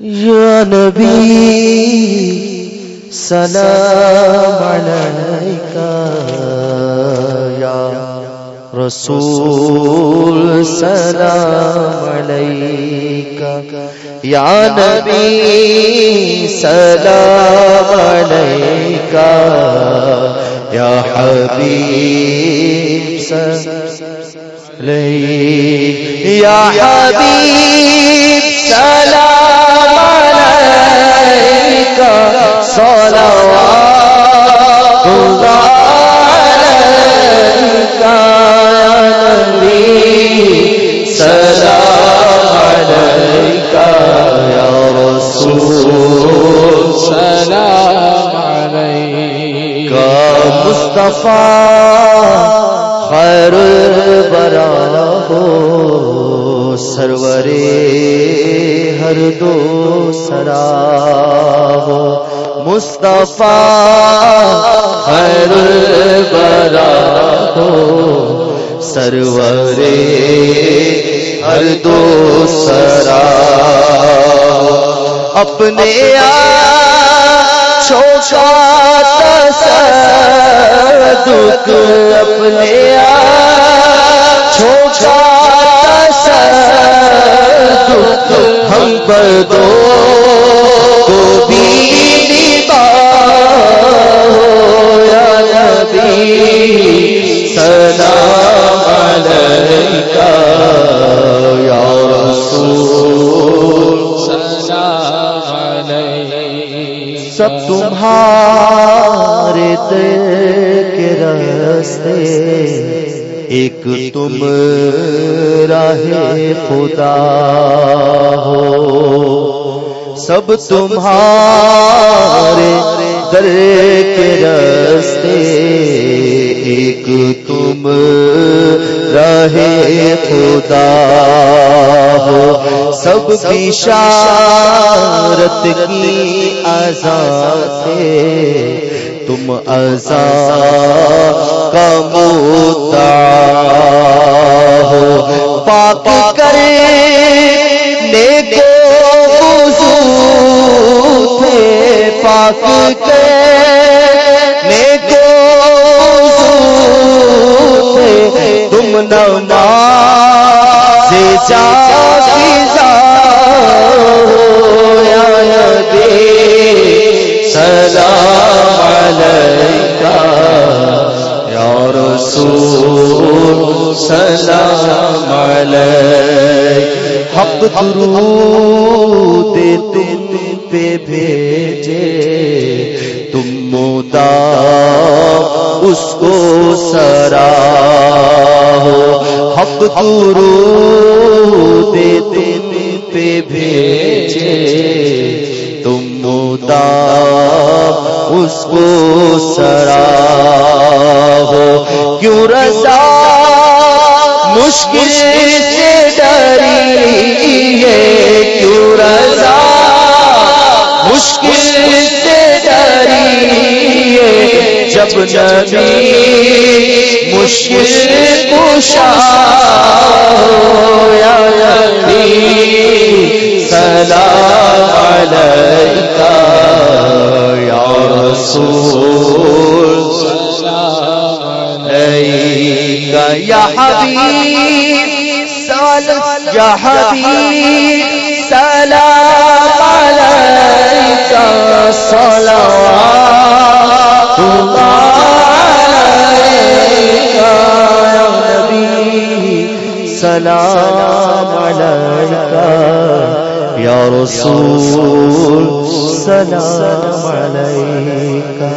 یا نبی، سلام علیکہ، یا رسول، سلام علیکہ، یا نبی، سلام علیکہ، یا حبیب، سلام علیکہ، یا حبیب، سلام مصطفیٰ خیر برا ہو، سرور ہر دو سرا ہو۔ مصطفیٰ خیر برا ہو، سرور ہر دو سرا اپنے چھوٹا دکھ اپنے چھوٹا دکھ ہم پر دو تو بھی نبی سلام علیکہ۔ یا رسول سلام علیکہ۔ سب تمہارے دل کے راستے، ایک تم راہ خدا ہو۔ سب تمہارے در کے راستے، ایک تم راہ خدا ہو۔ سب بشارت کی آزاد تم ازا کا ہو۔ پاک کرے نیکو وضو تھے پاک کرے وضو تھے تم نونا سے جا رسول سلام علیکہ حق درود تم پہ بھیجے، تم مودا اس کو سرا ہو، حق درود تم پہ بھیجے، تم مودا اس کو سرا ہو کیوں رضا مشکل سے ڈری ہے کیوں رضا مشکل سے ڈری ہے جب نبی مشکل کشا یا نبی سلام علیکہ یا رسول یا حبیب سلام یا حبیب، سلام علیکہ صلوات اللہ علیکہ سلام علیکہ یا رسول، سلام علیکہ